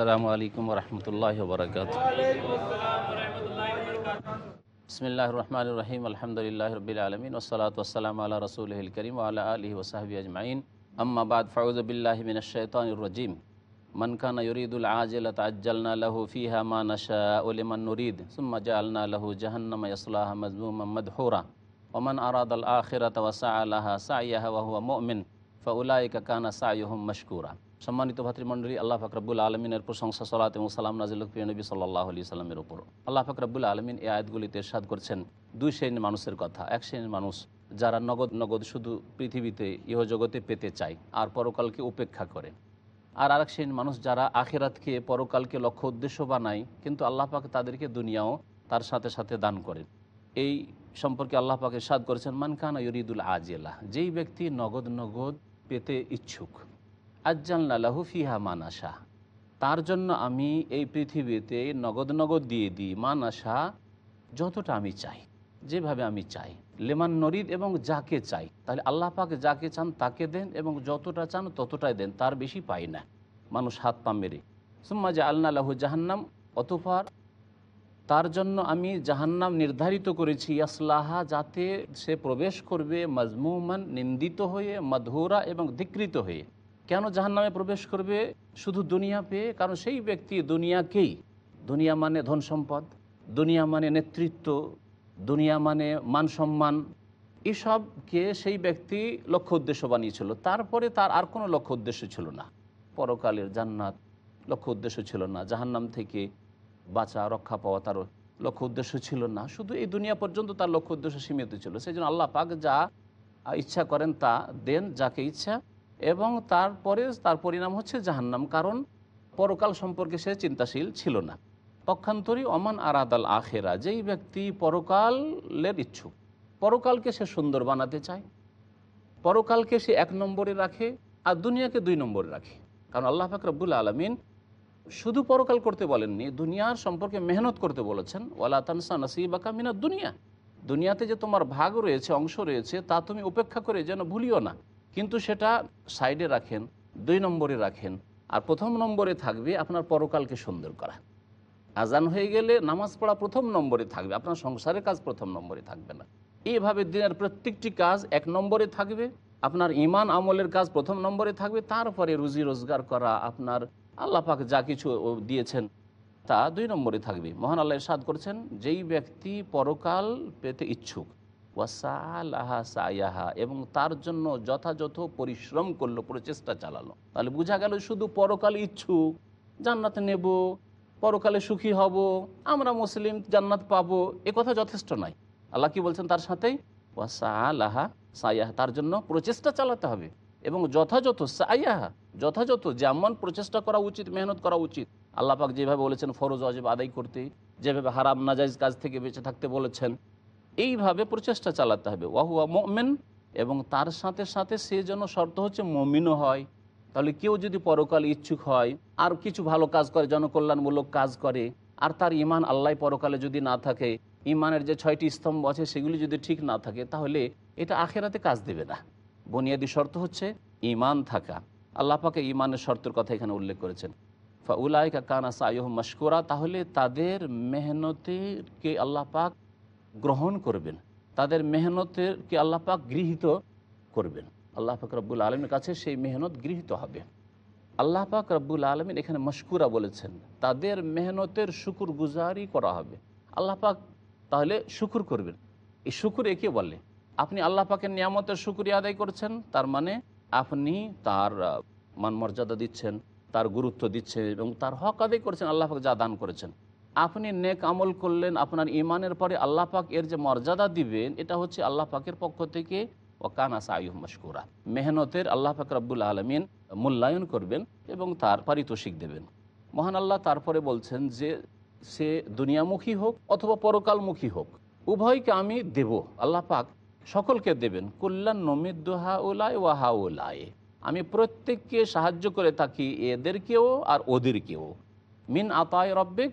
السلام عليكم ورحمة الله وبركاته. بسم الله الرحمن الرحيم الحمد لله رب العالمين والصلاة والسلام على رسوله الكريم وعلى آله وصحبه أجمعين. أما بعد فأعوذ بالله من الشيطان الرجيم. من كان يريد العاجلة عجلنا له فيها ما نشاء لمن نريد ثم جعلنا له جهنم يصلاها مذموما مدحورا. ومن أراد الآخرة وسعى لها سعيها وهو مؤمن فأولئك كان سعيهم مشكورا. সম্মানিত ভাতৃমণ্ডলী, আল্লাহ ফাকরাবুল আলমিনের প্রশংসা, সলাত এবং সালাম নাজিল প্রিয় নবী সাল্লাহ আলি সাল্লামের উপর। আল্লাহ ফাকরাবুল আলমিন এই আয়াতগুলিতে সাদ করছেন। দুই শ্রেণির মানুষের কথা। এক শ্রেণির মানুষ যারা নগদ নগদ শুধু পৃথিবীতে, ইহজগতে পেতে চায় আর পরকালকে উপেক্ষা করে। আর আরেক শ্রেণির মানুষ যারা আখেরাতকে, পরকালকে লক্ষ্য উদ্দেশ্য বানায়, কিন্তু আল্লাহ পাক তাদেরকে দুনিয়াও তার সাথে সাথে দান করেন। এই সম্পর্কে আল্লাহ পাক সাদ করেছেন মানকানা ইউরিদুল আজিয়াল্লাহ যেই ব্যক্তি নগদ নগদ পেতে ইচ্ছুক আজ্জাল্লা লাহু ফিহা মানাসা তার জন্য আমি এই পৃথিবীতে নগদ নগদ দিয়ে দিই মানাসা যতটা আমি চাই, যেভাবে আমি চাই। লেমান নরিদ এবং যাকে চাই। তাহলে আল্লাহ পাক যাকে চান তাকে দেন এবং যতটা চান ততটাই দেন, তার বেশি পাই না। মানুষ হাত পা মেরে। সুম্মা যে আল্লাহ লাহু জাহান্নাম অতফার তার জন্য আমি জাহান্নাম নির্ধারিত করেছি। ইয়াসলাহা, যাতে সে প্রবেশ করবে মজমুমান, নিন্দিত হয়ে, মধুরা এবং ধিকৃত হয়ে। কেন জাহান্নামে প্রবেশ করবে? শুধু দুনিয়া পেয়ে? কারণ সেই ব্যক্তি দুনিয়াকেই, দুনিয়া মানে ধন সম্পদ, দুনিয়া মানে নেতৃত্ব, দুনিয়া মানে মান সম্মান, এসবকে সেই ব্যক্তি লক্ষ্য উদ্দেশ্য বানিয়েছিল। তারপরে তার আর কোনো লক্ষ্য উদ্দেশ্য ছিল না। পরকালের জান্নাত লক্ষ্য উদ্দেশ্য ছিল না। জাহান্নাম থেকে বাঁচা, রক্ষা পাওয়া তার লক্ষ্য উদ্দেশ্য ছিল না। শুধু এই দুনিয়া পর্যন্ত তার লক্ষ্য উদ্দেশ্য সীমিত ছিল। সেই জন্য আল্লাহ পাক যা ইচ্ছা করেন তা দেন, যাকে ইচ্ছা এবং তারপরে তার পরিণাম হচ্ছে জাহান্নাম, কারণ পরকাল সম্পর্কে সে চিন্তাশীল ছিল না। পক্ষান্তরী অমান আরাদাল আখেরা, যেই ব্যক্তি পরকালের ইচ্ছুক, পরকালকে সে সুন্দর বানাতে চায়, পরকালকে সে এক নম্বরে রাখে আর দুনিয়াকে দুই নম্বরে রাখে। কারণ আল্লাহ ফাকরবুল আলমিন শুধু পরকাল করতে বলেননি, দুনিয়ার সম্পর্কে মেহনত করতে বলেছেন, ওয়ালা তানসা নাসিবাকা মিনা দুনিয়া। দুনিয়াতে যে তোমার ভাগ রয়েছে, অংশ রয়েছে, তা তুমি উপেক্ষা করে যেন ভুলিও না। কিন্তু সেটা সাইডে রাখেন, দুই নম্বরে রাখেন, আর প্রথম নম্বরে থাকবে আপনার পরকালকে সুন্দর করা। আজান হয়ে গেলে নামাজ পড়া প্রথম নম্বরে থাকবে, আপনার সংসারের কাজ প্রথম নম্বরে থাকবে না। এইভাবে দিনের প্রত্যেকটি কাজ এক নম্বরে থাকবে, আপনার ইমান আমলের কাজ প্রথম নম্বরে থাকবে, তারপরে রুজি রোজগার করা, আপনার আল্লাহ পাক যা কিছু দিয়েছেন তা দুই নম্বরে থাকবে। মহান আল্লাহ সাদ করছেন, যেই ব্যক্তি পরকাল পেতে ইচ্ছুক ওয়াসালাহা সায়াহা, এবং তার জন্য যথাযথ পরিশ্রম করল, প্রচেষ্টা চালালো। তাহলে বোঝা গেল শুধু পরকাল ইচ্ছুক, জান্নাত নেব, পরকালে সুখী হব, আমরা মুসলিম, জান্নাত পাবো, এ কথা যথেষ্ট নয়। আল্লাহ কি বলছেন তার সাথেই ওয়াসালাহা সায়াহা, তার জন্য প্রচেষ্টা চালাতে হবে। এবং যথাযথ সায়াহা, যথাযথ যেমন প্রচেষ্টা করা উচিত, মেহনত করা উচিত, আল্লাহ পাক যেভাবে বলেছেন, ফরজ অজেব আদায় করতে, যেভাবে হারাম, নাজাইজ কাজ থেকে বেঁচে থাকতে বলেছেন এইভাবে প্রচেষ্টা চালাতে হবে। ওয়াহুয়া মোমেন এবং তার সাথে সাথে সে যেন শর্ত হচ্ছে মমিনও হয়। তাহলে কেউ যদি পরকাল ইচ্ছুক হয়, আর কিছু ভালো কাজ করে, জনকল্যাণমূলক কাজ করে, আর তার ইমান আল্লাহ পরকালে যদি না থাকে ইমানের যে ছয়টি স্তম্ভ আছে সেগুলি যদি ঠিক না থাকে, তাহলে এটা আখেরাতে কাজ দেবে না। বুনিয়াদী শর্ত হচ্ছে ইমান থাকা। আল্লাহ পাকে ইমানের শর্তের কথা এখানে উল্লেখ করেছেন। ফাউলাইকা কানা সাইহ মশকুরা, তাহলে তাদের মেহনতেরকে আল্লাহ পাক গ্রহণ করবেন। তাদের মেহনতেরকে আল্লাহ পাক গৃহীত করবেন। আল্লাহ পাক রব্বুল আলমের কাছে সেই মেহনত গৃহীত হবে। আল্লাহ পাক রব্বুল আলমিন এখানে মশকুরা বলেছেন তাদের মেহনতের শুকুর গুজারি করা হবে। আল্লাহ পাক তাহলে শুকুর করবেন। এই শুকুর একে বলে। আপনি আল্লাহ পাকের নিয়ামতের শুক্রিয়া আদায় করছেন তার মানে আপনি তার আহ, মান মর্যাদা দিচ্ছেন তার গুরুত্ব দিচ্ছেন এবং তার হক আদায় করছেন আল্লাহ পাক যা দান করেছেন। আপনি নেক আমল করলেন, আপনার ইমানের পরে আল্লাহ পাক এর যে মর্যাদা দিবেন, এটা হচ্ছে আল্লাহ পাকের পক্ষ থেকে ওকান আসা আয়ুহ মশকুরা। মেহনতের আল্লাহ পাক রব্বুল আলমিন মূল্যায়ন করবেন এবং তার পারিতোষিক দেবেন। মহান আল্লাহ তারপরে বলছেন যে, সে দুনিয়ামুখী হোক অথবা পরকালমুখী হোক, উভয়কে আমি দেব। আল্লাহ পাক সকলকে দেবেন। কল্যাণ নমিদ্দোহা ওলায় ওয়াহা ওলায় আমি প্রত্যেককে সাহায্য করে থাকি এদেরকেও আর ওদেরকেও। মিন আতায় রব্বিক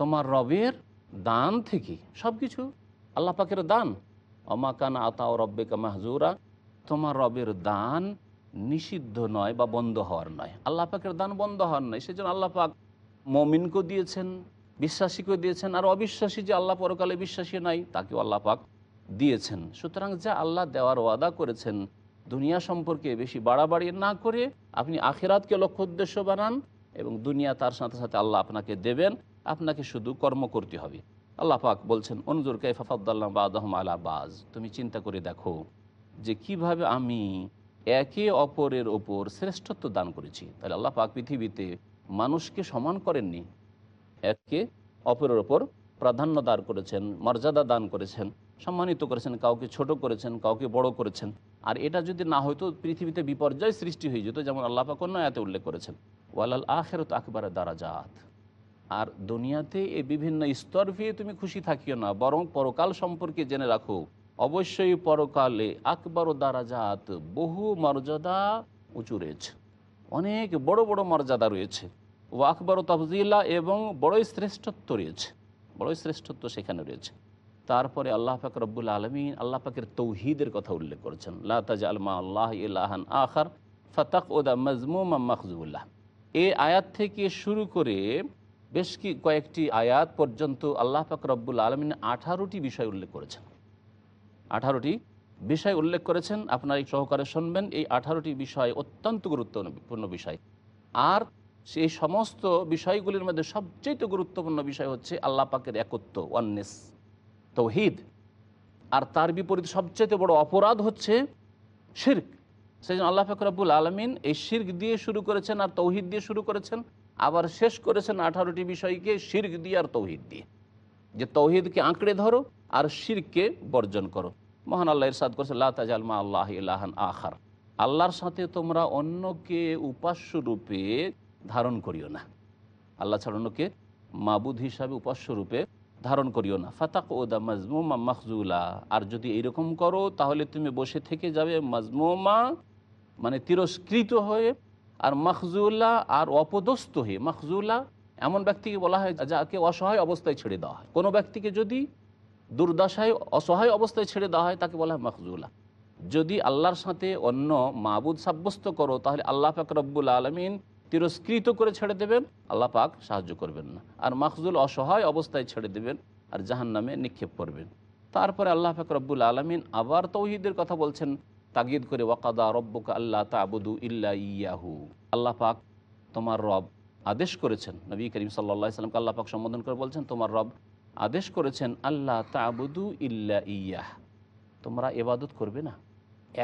তোমার রবের দান থেকে সব কিছু আল্লাহ পাকের দান। অমাকান আতাও রব্বিকা মাহজুরা, তোমার রবের দান নিষিদ্ধ নয় বা বন্ধ হওয়ার নয়। আল্লাহ পাকের দান বন্ধ হওয়ার নয়। সেজন্য আল্লাহ পাক মমিনকেও দিয়েছেন, বিশ্বাসীকেও দিয়েছেন, আর অবিশ্বাসী যে আল্লাহ পরকালে বিশ্বাসী নাই তাকেও আল্লাহ পাক দিয়েছেন। সুতরাং যা আল্লাহ দেওয়ার ওয়াদা করেছেন, দুনিয়া সম্পর্কে বেশি বাড়াবাড়ি না করে আপনি আখিরাতকে লক্ষ্য উদ্দেশ্য বানান এবং দুনিয়া তার সাথে সাথে আল্লাহ আপনাকে দেবেন। আপনাকে শুধু কর্ম করতে হবে। আল্লাহ পাক বলছেন অনুজুর কাইফাফাদ্দাল্লাহ বাদহম আলা বাজ। তুমি চিন্তা করে দেখো যে কীভাবে আমি একে অপরের ওপর শ্রেষ্ঠত্ব দান করেছি। তাহলে আল্লাহ পাক পৃথিবীতে মানুষকে সমান করেননি, একে অপরের ওপর প্রাধান্য দান করেছেন, মর্যাদা দান করেছেন, সম্মানিত করেছেন, কাউকে ছোট করেছেন, কাউকে বড় করেছেন। আর এটা যদি না হয়তো পৃথিবীতে বিপর্যয় সৃষ্টি হয়ে যেত, যেমন আল্লাহ পাক অন্য আয়াতে উল্লেখ করেছেন, ওয়ালাল আখেরত আকবরের দারাজাত। আর দুনিয়াতে এই বিভিন্ন স্তর পেয়ে তুমি খুশি থাকিও না, বরং পরকাল সম্পর্কে জেনে রাখো। অবশ্যই পরকালে আকবর দারাজাত বহু মর্যাদা উঁচু রয়েছে। অনেক বড় বড় মর্যাদা রয়েছে। ও আকবর তফজিল্লা এবং বড়ই শ্রেষ্ঠত্ব রয়েছে। বড়ই শ্রেষ্ঠত্ব সেখানে রয়েছে। তারপরে আল্লাহ পাক রব্বুল আলমিন আল্লাহ পাকের তৌহিদের কথা উল্লেখ করেছেন। লা তাজ আলমা আল্লাহ ইলাহান আখার ফাতাক ওদা মজমুম মখজুল্লাহ এই আয়াত থেকে শুরু করে বেশ কি কয়েকটি আয়াত পর্যন্ত আল্লাহ পাক রব্বুল আলমিন আঠারোটি বিষয় উল্লেখ করেছেন। আঠারোটি বিষয় উল্লেখ করেছেন, আপনার এই সহকারে শুনবেন। এই আঠারোটি বিষয় অত্যন্ত গুরুত্বপূর্ণ বিষয়। আর সেই সমস্ত বিষয়গুলির মধ্যে সবচেয়ে গুরুত্বপূর্ণ বিষয় হচ্ছে আল্লাহ পাকের একত্ব ওয়ান্নেস তৌহিদ। আর তার বিপরীত সবচেয়ে বড় অপরাধ হচ্ছে শির্ক। সেই জন্য আল্লাহ ফাকরাবুল আলমিন এই শির্ক দিয়ে শুরু করেছেন আর তৌহিদ দিয়ে শুরু করেছেন। আবার শেষ করেছেন আঠারোটি বিষয়কে শির্ক দিয়ে আর তৌহিদ দিয়ে। যে তৌহিদকে আঁকড়ে ধরো আর শিরকে বর্জন করো। মহান আল্লাহ ইরশাদ করছে লা তাজাল মা আল্লাহ ইলাহান আখার। আল্লাহর সাথে তোমরা অন্যকে উপাস্য রূপে ধারণ করিও না। আল্লাহ ছাড়া অন্যকে মাবুদ হিসাবে উপাস্য রূপে ধারণ করিও না। ফাতাক ওদা মাজমুমা মখজুলা। আর যদি এইরকম করো, তাহলে তুমি বসে থেকে যাবে মাজমুমা মানে তিরস্কৃত হয়ে আর মখজুল্লাহ আর অপদস্থ হয়ে মখজুল্লাহ এমন ব্যক্তিকে বলা হয় যাকে অসহায় অবস্থায় ছেড়ে দেওয়া হয়। কোনো ব্যক্তিকে যদি দুর্দশায়, অসহায় অবস্থায় ছেড়ে দেওয়া হয়, তাকে বলা হয় মখজুলা। যদি আল্লাহর সাথে অন্য মাবুদ সাব্যস্ত করো, তাহলে আল্লাহ পাক রব্বুল আলমিন তিরস্কৃত করে ছেড়ে দেবেন, আল্লাহ পাক সাহায্য করবেন না। আর মাখজুল অসহায় অবস্থায় ছেড়ে দেবেন আর জাহান নামে নিক্ষেপ করবেন। তারপরে আল্লাহ পাক আলমিন আবার তৌহিদের কথা বলছেন তাগিদ করে, ওয়াকাদা রব্বকা আল্লাহ তাবুদু ইল্লা ইয়াহু। আল্লাহ পাক তোমার রব আদেশ করেছেন, নবী করিম সাল্লা সাল্লামকে আল্লাহ পাক সম্বোধন করে বলছেন, তোমার রব আদেশ করেছেন আল্লাহ তাবুদু ইল্লা ইয়াহ। তোমরা এবাদত করবে না,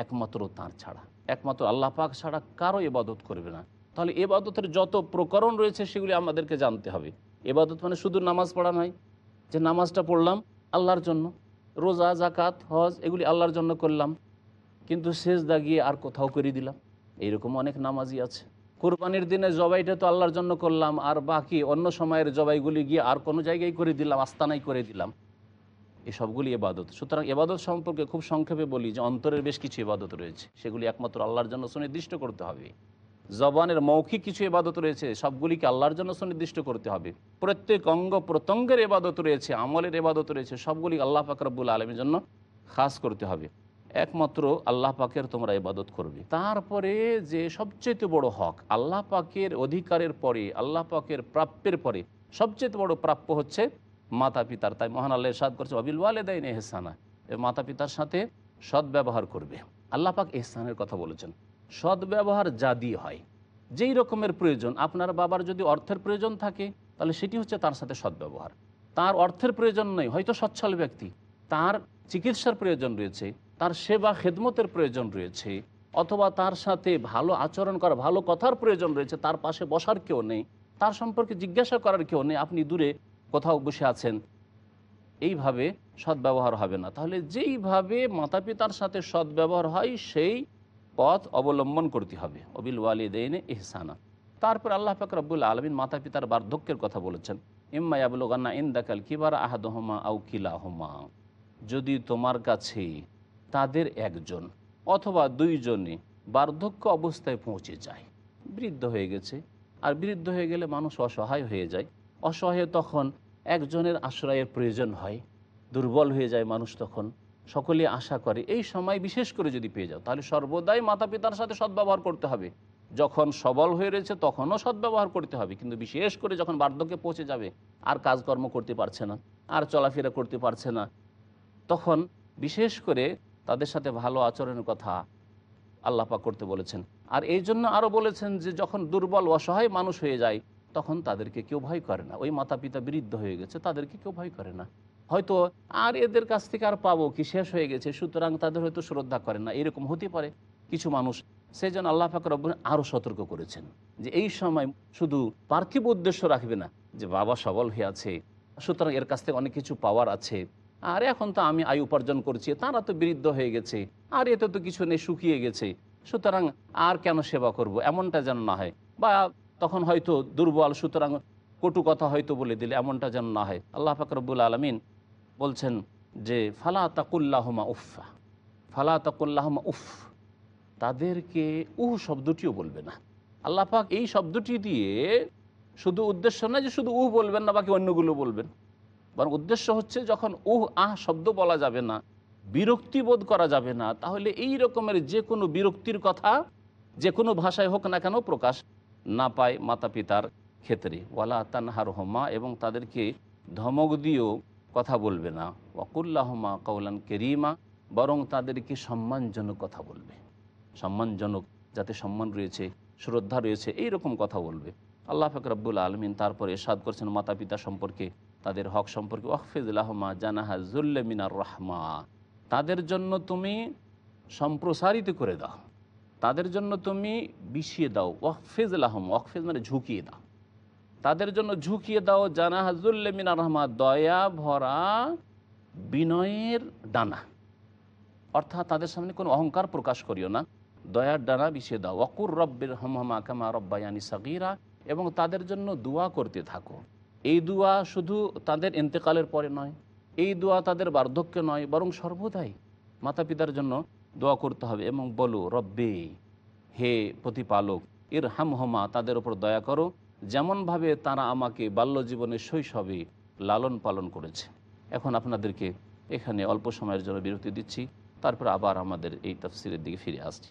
একমাত্র তাঁর ছাড়া। একমাত্র আল্লাহ পাক ছাড়া কারও এবাদত করবে না। তাহলে এবাদতের যত প্রকরণ রয়েছে, সেগুলি আমাদেরকে জানতে হবে। এবাদত মানে শুধু নামাজ পড়া নয়, যে নামাজটা পড়লাম আল্লাহর জন্য, রোজা জাকাত হজ, এগুলি আল্লাহর জন্য করলাম। কিন্তু শেষ দাগিয়ে আর কোথাও করে দিলাম। এইরকম অনেক নামাজি আছে। কোরবানির দিনে জবাইটা তো আল্লাহর জন্য করলাম, আর বাকি অন্য সময়ের জবাইগুলি গিয়ে আর কোনো জায়গায় করে দিলাম আস্তানাই করে দিলাম। এসবগুলি এবাদত সুতরাং এবাদত সম্পর্কে খুব সংক্ষেপে বলি যে অন্তরের বেশ কিছু এবাদত রয়েছে। সেগুলি একমাত্র আল্লাহর জন্য সুনির্দিষ্ট করতে হবে। জবানের মৌখিক কিছু এবাদত রয়েছে, সবগুলিকে আল্লাহর জন্য সুনির্দিষ্ট করতে হবে। প্রত্যেক অঙ্গ প্রত্যঙ্গের এবাদত রয়েছে, আমলের এবাদত রয়েছে, সবগুলি আল্লাহ ফাকরাবুল আলমের জন্য খাস করতে হবে। একমাত্র আল্লাহ পাকের তোমরা ইবাদত করবে। তারপরে যে সবচেয়ে বড় হক, আল্লাহ পাকের অধিকারের পরে, আল্লাহ পাকের প্রাপ্যের পরে সবচেয়ে বড় প্রাপ্য হচ্ছে মাতা পিতার তাই মহান আল্লাহ সাদ করছে অবিল ওয়ালেদাইন এহসানা মাতা পিতার সাথে সদ্ব্যবহার করবে। আল্লাহ পাক এহসানের কথা বলেছেন, সদ্ব্যবহার যা দিয়ে হয়, যেই রকমের প্রয়োজন। আপনার বাবার যদি অর্থের প্রয়োজন থাকে, তাহলে সেটি হচ্ছে তার সাথে সদ্ব্যবহার। তার অর্থের প্রয়োজন নেই, হয়তো সচ্ছল ব্যক্তি, তার চিকিৎসার প্রয়োজন রয়েছে তার সেবা খেদমতের প্রয়োজন রয়েছে, অথবা তার সাথে ভালো আচরণ করা, ভালো কথার প্রয়োজন রয়েছে, তার পাশে বসার কেউ নেই, তার সম্পর্কে জিজ্ঞাসা করার কেউ নেই, আপনি দূরে কোথাও বসে আছেন। এইভাবে সদ্ব্যবহার হবে না। তাহলে যেইভাবে মাতা পিতার সাথে সদ্ব্যবহার হয়, সেই পথ অবলম্বন করতে হবে। অবিল ওয়ালিদেনে ইহসানা। তারপর আল্লাহ পাক রব্বুল আলমিন মাতা পিতার বার্ধক্যের কথা বলেছেন, ইম্মা আবুলগান্না ইন্দাকাল কিবার আহাদহমা আউ কিলাহমা। যদি তোমার কাছে তাদের একজন অথবা দুইজনে বার্ধক্য অবস্থায় পৌঁছে যায়। বৃদ্ধ হয়ে গেছে। আর বৃদ্ধ হয়ে গেলে মানুষ অসহায় হয়ে যায়। অসহায় তখন একজনের আশ্রয়ের প্রয়োজন হয়। দুর্বল হয়ে যায় মানুষ তখন। সকলে আশা করে, এই সময় বিশেষ করে যদি পেয়ে যাও, তাহলে সর্বদাই মাতা পিতার সাথে সদ্ব্যবহার করতে হবে। যখন সবল হয়ে রয়েছে, তখনও সদ্ব্যবহার করতে হবে। কিন্তু বিশেষ করে যখন বার্ধক্যে পৌঁছে যাবে, আর কাজকর্ম করতে পারছে না, আর চলাফেরা করতে পারছে না, তখন বিশেষ করে তাদের সাথে ভালো আচরণের কথা আল্লাপা করতে বলেছেন। আর এই জন্য আরও বলেছেন যে, যখন দুর্বল অসহায় মানুষ হয়ে যায়, তখন তাদেরকে কেউ ভয় করে না। ওই মাতা পিতা বৃদ্ধ হয়ে গেছে, তাদেরকে কেউ ভয় করে না। হয়তো, আর এদের কাছ থেকে আর পাবো কি? শেষ হয়ে গেছে, সুতরাং তাদের হয়তো শ্রদ্ধা করে না। এরকম হতে পারে। কিছু মানুষ, সেই জন্য আল্লাহ ফাকর রব্বন আরও সতর্ক করেছেন যে, এই সময় শুধু পার্থিব উদ্দেশ্য রাখবে না, যে, বাবা সবল হয়ে আছে, সুতরাং এর কাছ থেকে অনেক কিছু পাওয়ার আছে। আর এখন তো আমি আয় উপার্জন করছি, তারা তো বৃদ্ধ হয়ে গেছে, আর এতে তো কিছু নেই, শুকিয়ে গেছে। সুতরাং আর কেন সেবা করব? এমনটা যেন না হয়। বা তখন হয়তো দুর্বল, সুতরাং কটু কথা হয়তো বলে দিলে এমনটা যেন না হয়। আল্লাহ ফাকরবুল আলমিন বলছেন যে, ফালা তাকুল্লাহমা উফা ফালা তাকুল্লাহমা উফ তাদেরকে উহ শব্দটিও বলবে না। আল্লাহ পাক এই শব্দটি দিয়ে শুধু উদ্দেশ্য নয় যে শুধু উহ বলবেন না, বাকি অন্যগুলো বলবেন। বরং উদ্দেশ্য হচ্ছে যখন উহ, আহ শব্দ বলা যাবে না, বিরক্তি বোধ করা যাবে না, তাহলে এই রকমের যে কোনো বিরক্তির কথা যে কোনো ভাষায় হোক না কেন প্রকাশ না পায় মাতা পিতার ক্ষেত্রে। ওয়ালা তানহার হোমা এবং তাদেরকে ধমক দিয়েও কথা বলবে না। ওয়াকুল্লাহমা কৌলান কেরিমা, বরং তাদেরকে সম্মানজনক কথা বলবে। সম্মানজনক, যাতে সম্মান রয়েছে, শ্রদ্ধা রয়েছে, এই রকম কথা বলবে। আল্লাহ ফকরাবুল আলমিন তারপরে এরশাদ করছেন মাতা পিতা সম্পর্কে। তাদের হক সম্পর্কে ওয়াকফিজুল্লাহমা জানাহা জুল্লে মিনার রহমা তাদের জন্য তুমি সম্প্রসারিত করে দাও। তাদের জন্য তুমি বিছিয়ে দাও। ওয়াকফিজ আহম ওয়াকফিজ মানে ঝুঁকিয়ে দাও। তাদের জন্য ঝুঁকিয়ে দাও জানা হাজুল্লে মিনার রহমা দয়া ভরা বিনয়ের ডানা অর্থাৎ তাদের সামনে কোনো অহংকার প্রকাশ করিও না। দয়ার ডানা বিছিয়ে দাও অকুর রব্বের হমহমা কামা রব্বায়ানি সাকিরা এবং তাদের জন্য দোয়া করতে থাকো। এই দোয়া শুধু তাদের এন্তেকালের পরে নয়, এই দোয়া তাদের বার্ধক্য নয়, বরং সর্বদাই মাতা পিতার জন্য দোয়া করতে হবে এবং বলো, রব্বে, হে প্রতিপালক এর হামহমা তাদের ওপর দয়া করো, যেমনভাবে তারা আমাকে বাল্য জীবনে শৈশবে লালন পালন করেছে। এখন আপনাদেরকে এখানে অল্প সময়ের জন্য বিরতি দিচ্ছি, তারপর আবার আমাদের এই তফসিলের দিকে ফিরে আসছি।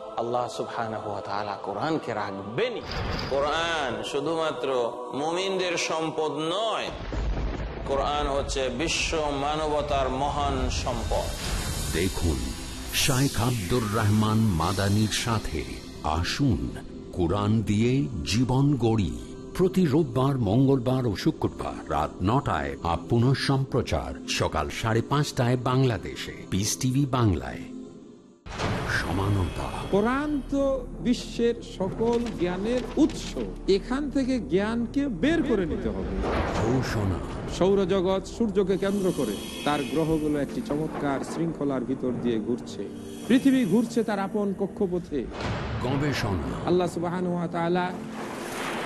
আল্লাহ সুবহানাহু ওয়া তাআলা কোরআনকে রাখবেনই। কোরআন শুধুমাত্র মুমিনদের সম্পদ নয় কোরআন হচ্ছে বিশ্ব মানবতার মহান সম্পদ। দেখুন শাইখ আব্দুর রহমান মাদানির সাথে আসুন কোরআন দিয়ে জীবন গড়ি। প্রতি রোববার মঙ্গলবার ও শুক্রবার রাত নটায় আর পুনঃ সম্প্রচার সকাল সাড়ে পাঁচটায় বাংলাদেশে। পিস টিভি বাংলায়। সমানতা। কোরআন তো বিশ্বের সকল জ্ঞানের উৎস। এখান থেকে জ্ঞানকে বের করে নিতে হবে। ঘোষণা। সৌরজগৎ সূর্যকে কেন্দ্র করে তার গ্রহগুলো একটি চমৎকার শৃঙ্খলার ভিতর দিয়ে ঘুরছে। পৃথিবী ঘুরছে তার আপন কক্ষপথে। গবেষণা। আল্লাহ সুবাহান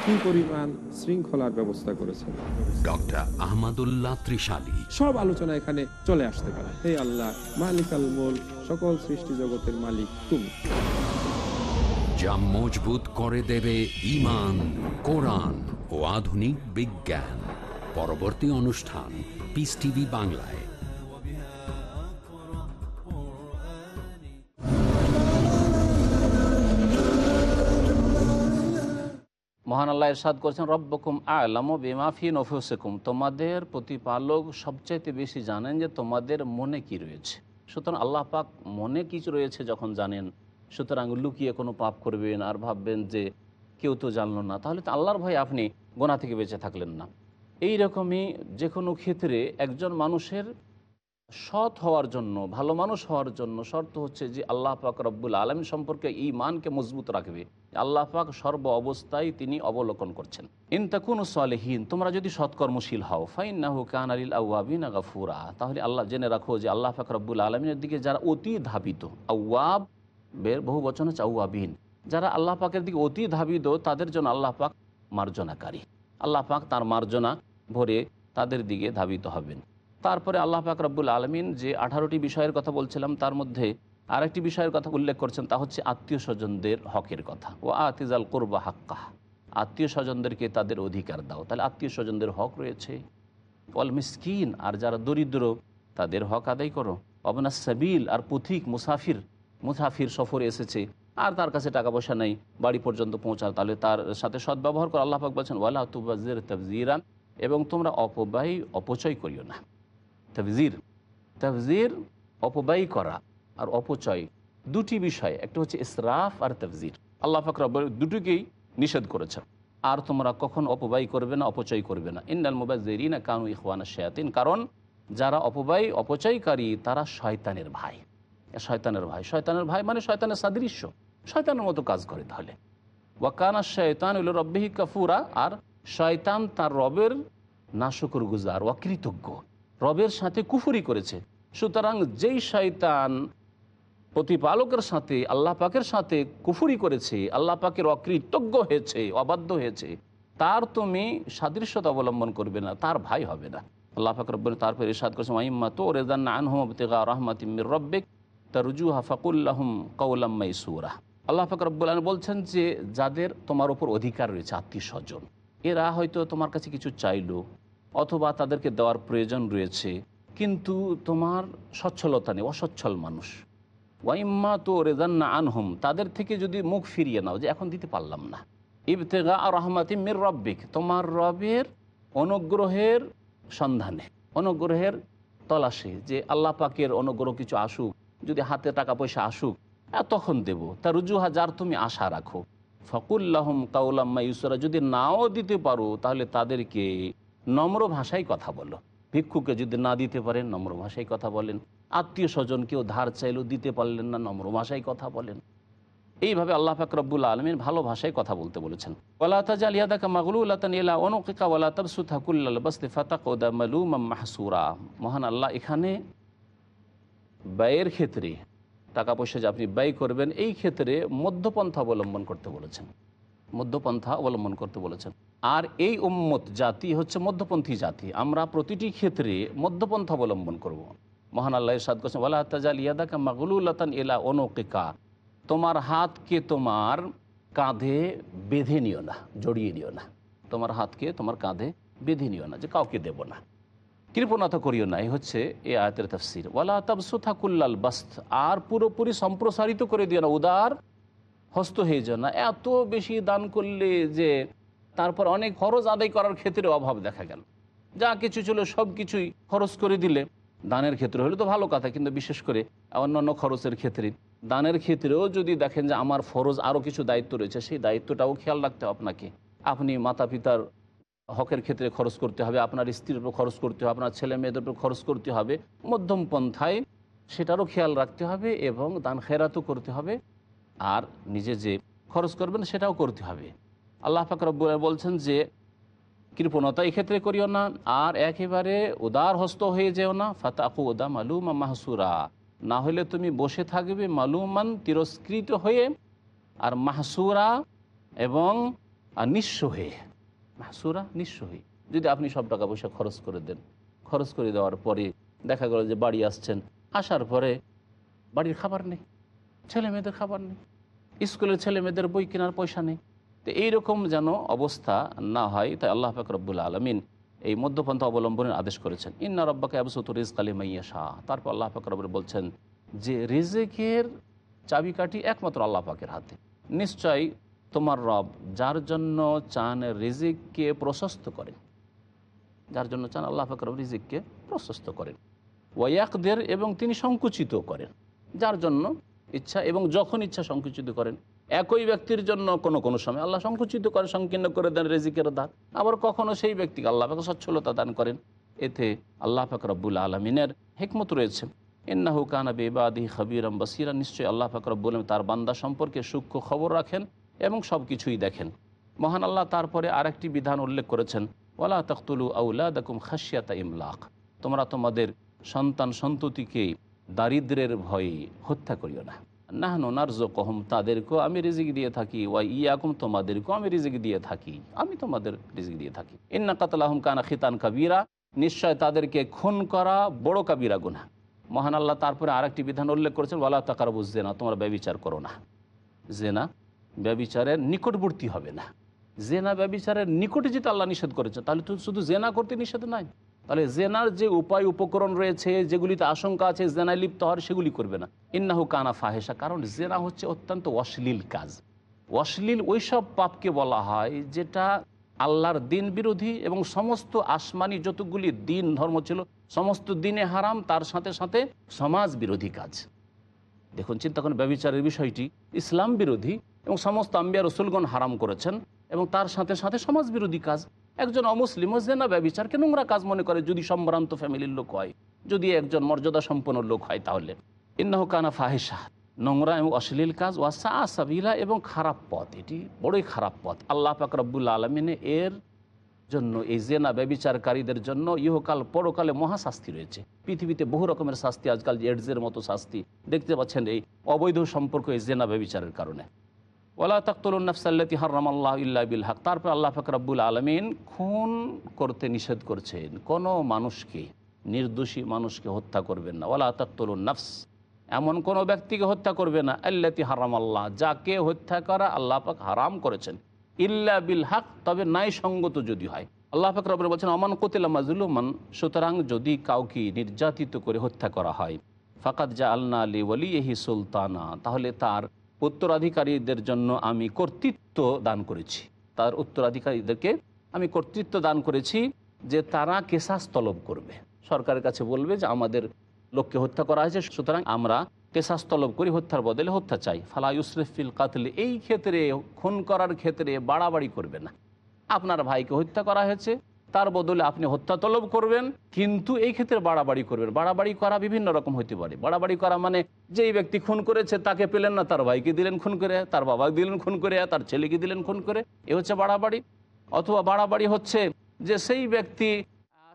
কি পরিমাণ শৃঙ্খলার ব্যবস্থা করেছেন। ডক্টর আহমদুল্লাহ ত্রিশালী। সব আলোচনা এখানে চলে আসতে পারে। হে আল্লাহ মালিক আল মোল সকল সৃষ্টি জগতের মালিক তুমি। যা মজবুত করে দেবে ইমান কোরআন ও আধুনিক বিজ্ঞান। পরবর্তী অনুষ্ঠান পিস টিভি বাংলায়। মহান আল্লাহ ইরশাদ করছেন, রব্বকুম আলাম বেমাফি নফুসেকুম। তোমাদের প্রতিপালক সবচাইতে বেশি জানেন যে তোমাদের মনে কি রয়েছে। সুতরাং আল্লাহ পাক মনে কিছু রয়েছে যখন জানেন। সুতরাং লুকিয়ে কোনো পাপ করবেন আর ভাববেন যে কেউ তো জানল না। তাহলে তো আল্লাহর ভয় আপনি গোনা থেকে বেঁচে থাকলেন না। এই রকমই যে কোনো ক্ষেত্রে একজন মানুষের সৎ হওয়ার জন্য, ভালো মানুষ হওয়ার জন্য শর্ত হচ্ছে যে আল্লাহ পাক রব্বুল আলম সম্পর্কে এই মানকে মজবুত রাখবে। আল্লাহ পাক সর্ব অবস্থায় তিনি অবলোকন করছেন। ইন তাকুন সালেহীন, তোমরা যদি সৎকর্মশীল হও ফাইন নাহু কান আলিল আউয়াবিন গাফুরা। তাহলে আল্লাহ জেনে রাখো যে আল্লাহ পাক রব্বুল আলমিনের দিকে যারা অতি ধাবিত আউয়াব বের বহু বচন হচ্ছে আউয়াবিন যারা আল্লাহ পাকের দিকে অতি ধাবিত, তাদের জন্য আল্লাহ পাক মার্জনাকারী। আল্লাহ পাক তার মার্জনা ভরে তাদের দিকে ধাবিত হবেন। তারপরে আল্লাহ পাক রব্বুল আলমিন যে আঠারোটি বিষয়ের কথা বলছিলাম, তার মধ্যে আরেকটি বিষয়ের কথা উল্লেখ করছেন, তা হচ্ছে আত্মীয় স্বজনদের হকের কথা। ও আতিজাল কোরবা হাক্কাহ। আত্মীয় স্বজনদেরকে তাদের অধিকার দাও। তাহলে আত্মীয় স্বজনদের হক রয়েছে। ওয়াল মিসকিন, আর যারা দরিদ্র, তাদের হক আদায় করো। অবনা সাবিল, আর পুথিক, মুসাফির। মুসাফির সফরে এসেছে, আর তার কাছে টাকা পয়সা নেই, বাড়ি পর্যন্ত পৌঁছার তাহলে তার সাথে সদ্ব্যবহার করো। আল্লাহ পাক বলছেন, ওয়ালা তুবাজির তফজিরান এবং তোমরা অপব্যয়, অপচয় করিও না। তফজির তফজির অপব্যয় করা। আর অপচয় দুটি বিষয়, একটা হচ্ছে ইসরাফ আর তফজির আল্লাহ ফাকর দুটিকেই নিষেধ করেছেন। আর তোমরা কখন অপব্যয় করবে না, অপচয় করবে না। ইন্নাল মুবাজিরিনা কানু ইখওয়ানা শায়াতিন। কারণ যারা অপব্যয়, অপচয়কারী, তারা শয়তানের ভাই। শয়তানের ভাই। শয়তানের ভাই মানে শয়তানের সাদৃশ্য। শয়তানের মতো কাজ করে তাহলে। ওয়াকানা শয়তান হইল রব্বিহি কাফুরা। আর শয়তান তার রবের নাশকর গুজার অকৃতজ্ঞ রবের সাথে কুফুরি করেছে। সুতরাং যেই শয়তান প্রতিপালকের সাথে, আল্লাহ পাকের সাথে কুফুরি করেছে, আল্লাহ পাকের অকৃতজ্ঞ হয়েছে, অবাধ্য হয়েছে। তার তুমি সাদৃশ্যতা অবলম্বন করবে না, তার ভাই হবে না। আল্লাহ রব্বন তারপর ইরশাদ করেছে মাইম্মা তো রেজান আনহম তেগা রহমাতিমির রব্বিক তারুজু হাফাকুল্লাহম কৌলাম্মাই সুরা আল্লাহ পাক রব্বুল আলম বলছেন যে, যাদের তোমার উপর অধিকার রয়েছে আত্মীয় স্বজন এরা হয়তো তোমার কাছে কিছু চাইলো অথবা তাদেরকে দেওয়ার প্রয়োজন রয়েছে, কিন্তু তোমার সচ্ছলতা নেই, অসচ্ছল মানুষ। ওয়াইম্মা তো রেজান্না আনহুম, তাদের থেকে যদি মুখ ফিরিয়ে নাও যে এখন দিতে পারলাম না। ইবতেগা রহমাতি মির রব্বিক, তোমার রবের অনুগ্রহের সন্ধানে, অনুগ্রহের তলাশে যে আল্লাহ পাকের অনুগ্রহ কিছু আসুক, যদি হাতে টাকা পয়সা আসুক তখন দেব। তা রুজুহা যার তুমি আশা রাখো। ফকুল্লাহম কাউলাম্মা ইউসরা, যদি নাও দিতে পারো, তাহলে তাদেরকে নম্র ভাষায় কথা বলো। ভিক্ষুকে যদি না দিতে পারেন, নম্র ভাষায় কথা বলেন। আত্মীয় স্বজন কেউ ধার চাইলেও দিতে পারলেন না, নম্র ভাষায় কথা বলেন। এইভাবে আল্লাহ পাক রব্বুল আলমীর ভালো ভাষায় কথা বলতে বলেছেন। মাহসুরা। মহান আল্লাহ এখানে ব্যয়ের ক্ষেত্রে টাকা পয়সা যে আপনি ব্যয় করবেন, এই ক্ষেত্রে মধ্যপন্থা অবলম্বন করতে বলেছেন। মধ্যপন্থা অবলম্বন করতে বলেছেন। আর এই উম্মত জাতি হচ্ছে মধ্যপন্থী জাতি। আমরা প্রতিটি ক্ষেত্রে মধ্যপন্থা অবলম্বন করব। মহান আল্লাহ সাদ করছেন ওলা তাজাল ইয়াদাকা মাগলুলাতান এলা অনুকিকা। তোমার হাতকে তোমার কাঁধে বেঁধে নিও না, জড়িয়ে নিও না। তোমার হাতকে তোমার কাঁধে বেঁধে নিও না, যে কাউকে দেব না। কৃপণতা করিও না, এই হচ্ছে এ আয়তের তফসির। ওয়ালা তাবসুথা কুল্লাল বাস্ত, আর পুরোপুরি সম্প্রসারিত করে দিও না, উদার, হস্ত হয়ে যাও না। এত বেশি দান করলে যে তারপর অনেক খরচ আদায় করার ক্ষেত্রে অভাব দেখা গেল। যা কিছু ছিল সব কিছুই খরচ করে দিলে। দানের ক্ষেত্রে হলে তো ভালো কথা, কিন্তু বিশেষ করে অন্যান্য খরচের ক্ষেত্রে। দানের ক্ষেত্রেও যদি দেখেন যে আমার ফরজ আরও কিছু দায়িত্ব রয়েছে, সেই দায়িত্বটাও খেয়াল রাখতে হবে আপনাকে। আপনি মাতা পিতার হকের ক্ষেত্রে খরচ করতে হবে, আপনার স্ত্রীর উপর খরচ করতে হবে, আপনার ছেলে মেয়েদের উপর খরচ করতে হবে, মধ্যম পন্থায় সেটারও খেয়াল রাখতে হবে এবং দান খেরাতও করতে হবে। আর নিজে যে খরচ করবেন সেটাও করতে হবে। আল্লাহ ফাকর বলছেন যে কৃপণতা এক্ষেত্রে করিও না। আর একেবারে উদার হস্ত হয়ে যেও না। ফাতাকু উদা মালুমা মাহসুরা। না হলে তুমি বসে থাকবে মালুমান তিরস্কৃত হয়ে আর মাহসুরা এবং নিঃস্ব হয়ে। মাহসুরা, নিঃস্ব হয়ে। যদি আপনি সব টাকা পয়সা খরচ করে দেন। খরচ করে দেওয়ার পরে দেখা গেল যে বাড়ি আসছেন। আসার পরে বাড়ির খাবার নেই। ছেলে মেয়েদের খাবার নেই। স্কুলের ছেলে মেয়েদের বই কেনার পয়সা নেই। তো এইরকম যেন অবস্থা না হয়, তাই আল্লাহ ফাকরবুল আলমিন এই মধ্যপন্থা অবলম্বনের আদেশ করেছেন। ইন্না রব্বাকে আবসুত রিজক আলী মাইয়া শাহ তারপর আল্লাহ ফাকরবুল বলছেন, যে রিজেকের চাবিকাঠি একমাত্র আল্লাহ পাকের হাতে। নিশ্চয় তোমার রব যার জন্য চান রিজিককে প্রশস্ত করেন। যার জন্য চান আল্লাহ ফাকর রিজিককে প্রশস্ত করেন। ওয়াকদের এবং তিনি সংকুচিত করেন। যার জন্য ইচ্ছা এবং যখন ইচ্ছা সংকুচিত করেন। একই ব্যক্তির জন্য কোনো কোনো সময় আল্লাহ সংকুচিত করে, সংকীর্ণ করে দেন রেজিকের দান। আবার কখনো সেই ব্যক্তিকে আল্লাহ পাকে সচ্ছলতা দান করেন। এতে আল্লাহ পাক রব্বুল আলমিনের হেকমত রয়েছে। ইন্নাহু কানা বেবাদি খবিরম বসিরা, নিশ্চয়ই আল্লাহ পাক রব্বুল তার বান্দা সম্পর্কে সূক্ষ্ম খবর রাখেন এবং সব কিছুই দেখেন। মহান আল্লাহ তারপরে আরেকটি বিধান উল্লেখ করেছেন, ওয়ালা তখতুলু আউলা দকুম খাসিয়াতা ইমলাক। তোমরা তোমাদের সন্তান সন্ততিকে দারিদ্রের ভয়ে হত্যা করিও না। নাহন নার্জ কহম তাদেরকেও আমি রিজিক দিয়ে থাকি, ওয়া ইয়াকুম, তোমাদেরকেও আমি রিজিক দিয়ে থাকি, আমি তোমাদের রিজিক দিয়ে থাকি। ইন্না কাতলাহম কানা খিতান কাবিরা, নিশ্চয় তাদেরকে খুন করা বড় কাবিরা গুনা মহান আল্লাহ তারপরে আরেকটি বিধান উল্লেখ করেছেন, ওয়ালা তাকার বুঝছে না তোমরা ব্যবিচার করো না। জেনা ব্যবিচারের নিকটবর্তী হবে না। জেনা ব্যবিচারের নিকটে যেটা আল্লাহ নিষেধ করেছে, তাহলে তো শুধু জেনা করতে নিষেধ নাই। তাহলে জেনার যে উপায় উপকরণ রয়েছে, যেগুলিতে আশঙ্কা আছে জেনায় লিপ্ত হওয়ার, সেগুলি করবে না। ইন্নাহু কানা ফাহেসা কারণ জেনা হচ্ছে অত্যন্ত অশ্লীল কাজ। অশ্লীল ওইসব পাপকে বলা হয়, যেটা আল্লাহর দিন বিরোধী এবং সমস্ত আসমানি যতগুলি দিন ধর্ম ছিল, সমস্ত দিনে হারাম, তার সাথে সাথে সমাজ বিরোধী কাজ। দেখুন, চিন্তা করেন, ব্যবচারের বিষয়টি ইসলাম বিরোধী এবং সমস্ত আম্বিয়া রসুলগণ হারাম করেছেন এবং তার সাথে সাথে সমাজ বিরোধী কাজ। একজন অমুসলিম অমুসলিমও জেনা ব্যবচারকে নোংরা কাজ মনে করে যদি সম্ভ্রান্ত ফ্যামিলির লোক হয়, যদি একজন মর্যাদা সম্পন্ন লোক হয় তাহলে। ইন্নাহ কানা ফাহেসা নোংরা এবং অশ্লীল কাজ ওয়াসা আসাবিলা এবং খারাপ পথ, এটি বড়ই খারাপ পথ। আল্লাহ পাক রব্বুল আলমিনে এর জন্য, এই জেনা ব্যবিচারকারীদের জন্য ইহকাল পরকালে মহাশাস্তি রয়েছে। পৃথিবীতে বহু রকমের শাস্তি, আজকাল এডসের মতো শাস্তি। দেখতে পাচ্ছেন এই অবৈধ সম্পর্ক এই জেনা ব্যবিচারের কারণে। ওলা তখতুল্নফসাল্লাতি হারাম আল্লাহ ইল্লা বিল হক। তারপর আল্লাহ ফকরাবুল আলমিন খুন করতে নিষেধ করছেন। কোনো মানুষকে, নির্দোষী মানুষকে হত্যা করবেন না। ওলা তখতুল নফস। এমন কোনো ব্যক্তিকে হত্যা করবে না। আল্লাতি হারাম আল্লাহ যাকে হত্যা করা আল্লাহ পাক হারাম করেছেন। ইল্লা বিল হক, তবে নাই সঙ্গত যদি হয়। আল্লাহ পাক রবের বলছেন অমান কোতিলা মাজলুমান সুতরাং যদি কাউকে নির্যাতিত করে হত্যা করা হয় ফাকাত জা আল্না আলী এহি সুলতানা, তাহলে তার উত্তরাধিকারীদের জন্য আমি কর্তৃত্ব দান করেছি। তার উত্তরাধিকারীদেরকে আমি কর্তৃত্ব দান করেছি যে তারা কেসাস তলব করবে। সরকারের কাছে বলবে যে আমাদের লোককে হত্যা করা হয়েছে, সুতরাং আমরা কেসাস তলব করি, হত্যার বদলে হত্যা চাই। ফালা ইউসরেফিল কাতলে, এই ক্ষেত্রে, খুন করার ক্ষেত্রে বাড়াবাড়ি করবে না। আপনার ভাইকে হত্যা করা হয়েছে তার বদলে আপনি হত্যা তলব করবেন, কিন্তু এই ক্ষেত্রে বাড়াবাড়ি করবেন। বাড়াবাড়ি করা বিভিন্ন রকম হতে পারে। বাড়াবাড়ি করা মানে যেই ব্যক্তি খুন করেছে তাকে পেলেন না, তার ভাইকে দিলেন খুন করে, তার বাবাকে দিলেন খুন করে, তার ছেলেকে দিলেন খুন করে, এ হচ্ছে বাড়াবাড়ি। অথবা বাড়াবাড়ি হচ্ছে যে সেই ব্যক্তি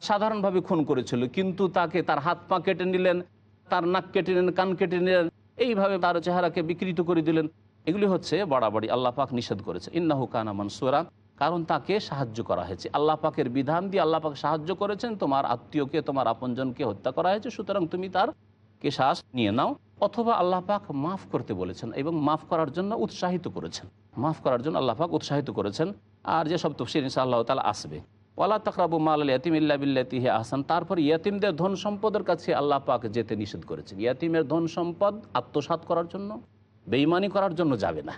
সাধারণভাবে খুন করেছিল, কিন্তু তাকে তার হাত পা কেটে নিলেন, তার নাক কেটে নিলেন, কান কেটে নিলেন, এইভাবে তার চেহারাকে বিকৃত করে দিলেন। এগুলি হচ্ছে বাড়াবাড়ি। আল্লাহ পাক নিষেধ করেছে। ইন্নাহু কানা মানসুরা। কারণ তাকে সাহায্য করা হয়েছে। আল্লাহ পাকের বিধান দিয়ে আল্লাহ পাক সাহায্য করেছেন, তোমার আত্মীয়কে, তোমার আপনজনকে হত্যা করা হয়েছে, সুতরাং তুমি তার কে শ্বাস নিয়ে নাও। অথবা আল্লাহ পাক মাফ করতে বলেছেন এবং মাফ করার জন্য উৎসাহিত করেছেন। মাফ করার জন্য আল্লাহ পাক উৎসাহিত করেছেন। আর যেসব তফসির ইনশা আল্লাহ তালা আসবে। ওয়ালা তকরাবু মাল ইয়াতিম ইল্লা বিল্লাতিহি আহসান। তারপর ইয়াতিমদের ধন সম্পদের কাছে আল্লাহ পাক যেতে নিষেধ করেছেন। ইয়াতিমের ধন সম্পদ আত্মসাৎ করার জন্য বেইমানি করার জন্য যাবে না।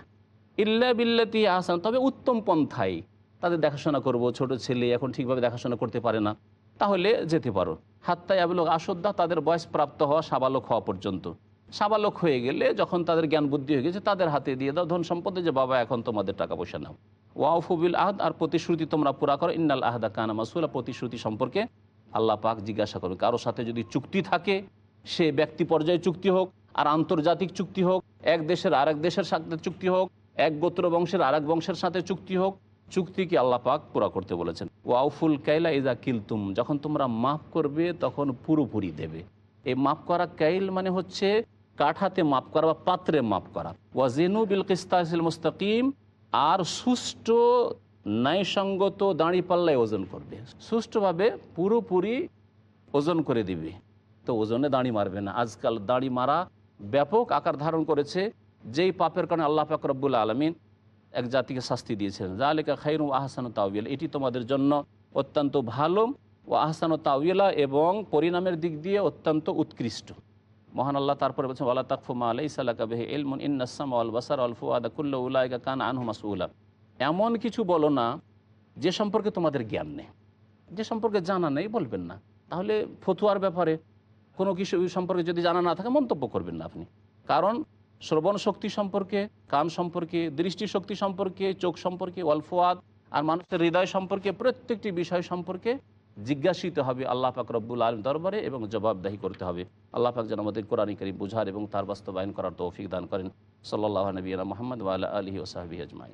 ইল্লা বিল্লাতি আহসান। তবে উত্তম পন্থায় তাদের দেখাশোনা করব, ছোট ছেলে এখন ঠিকভাবে দেখাশোনা করতে পারে না, তাহলে যেতে পারো। হাত্তাই আবলোক আসদ্দা তাদের বয়স প্রাপ্ত হওয়া সাবালক হওয়া পর্যন্ত। সাবালক হয়ে গেলে যখন তাদের জ্ঞান বুদ্ধি হয়ে গেছে, তাদের হাতে দিয়ে দাও ধন সম্পদে যে, বাবা, এখন তোমাদের টাকা পয়সা নাও। ওয়াফুবিল আহদ, আর প্রতিশ্রুতি তোমরা পুরা করো, ইন্নাল আহদা কানা মাসুলা প্রতিশ্রুতি সম্পর্কে আল্লাহ পাক জিজ্ঞাসা করবে। কারোর সাথে যদি চুক্তি থাকে, সে ব্যক্তি পর্যায়ে চুক্তি হোক, আর আন্তর্জাতিক চুক্তি হোক, এক দেশের আরেক দেশের সাথে চুক্তি হোক, এক গোত্র বংশের আরেক বংশের সাথে চুক্তি হোক চুক্তিকে আল্লাহ পাক পুরা করতে বলেছেন। ওয়াউফুল কাইলা ইজা কিলতুম, যখন তোমরা মাফ করবে তখন পুরোপুরি দেবে। এই মাফ করা কাইল মানে হচ্ছে কাঠাতে মাপ করা বা পাত্রে মাপ করা। ওয়াজিনু বিল কিস্তাসিল মুস্তাকিম, আর সুষ্ঠু ন্যায়সঙ্গত দাঁড়ি পাল্লায় ওজন করবে। সুষ্ঠুভাবে পুরোপুরি ওজন করে দিবে। তো ওজনে দাঁড়ি মারবে না। আজকাল দাঁড়ি মারা ব্যাপক আকার ধারণ করেছে। যেই পাপের কারণে আল্লাহ পাক রব্বুল আলমিন এক জাতিকে শাস্তি দিয়েছেন জালেকা খাইরুম আহসান তাউবিল এটি তোমাদের জন্য অত্যন্ত ভালো ও আহসান তাউলা এবং পরিণামের দিক দিয়ে অত্যন্ত উৎকৃষ্ট। মহান আল্লাহ তারপরে বলছেন আল্লাহ তাকফুমা আলাই সাল্লাকাবে এলমুন ইন্নাসাম আল বাসার আল ফুয়াদা কুল্লা উল্লাহ কান আনহু মাসউলা। এমন কিছু বলো না যে সম্পর্কে তোমাদের জ্ঞান নেই। যে সম্পর্কে জানা নেই বলবেন না। তাহলে ফতুয়ার ব্যাপারে কোনো কিছু সম্পর্কে যদি জানা না থাকে মন্তব্য করবেন না আপনি। কারণ শ্রবণ শক্তি সম্পর্কে কান সম্পর্কে, দৃষ্টি শক্তি সম্পর্কে, চোখ সম্পর্কে অল্ফোয়াদ আর মানুষের হৃদয় সম্পর্কে প্রত্যেকটি বিষয় সম্পর্কে জিজ্ঞাসিত হবে আল্লাহ পাক রব্বুল আলম দরবারে এবং জবাবদাহি করতে হবে। আল্লাহ পাক যেন আমাদের কোরআনী করিম বুঝার এবং তার বাস্তবায়ন করার তৌফিক দান করেন। সাল্লাহ নবীনা মোহাম্মদ ওয়াল আলহি ওসাহাবি আজমাই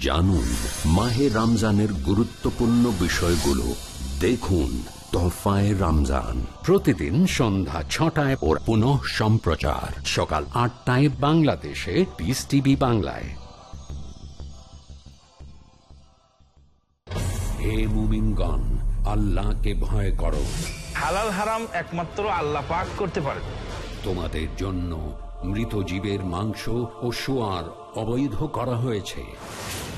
জানুন মাহে রমজানের গুরুত্বপূর্ণ বিষয়গুলো। দেখুন তোহফায় রমজান। প্রতিদিন সন্ধ্যা ছটায় ওর পুনঃ সম্প্রচার। সকাল আটটায় বাংলাদেশে পিস টিভি বাংলায়। হে মুমিনগণ আল্লাহকে ভয় করো। হালাল হারাম একমাত্র আল্লাহ পাক করতে পারেন তোমাদের জন্য মৃত জীবের মাংস ও সোয়ার অবৈধ করা হয়েছে।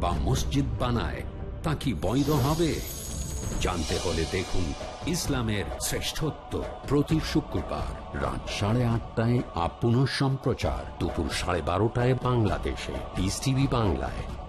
বা মসজিদ বানায়, তা কি বৈধ হবে? জানতে হলে দেখুন ইসলামের শ্রেষ্ঠত্ব প্রতি শুক্রবার রাত সাড়ে আটটায় আপন সম্প্রচার দুপুর সাড়ে বারোটায় বাংলাদেশে। টিভি বাংলায়।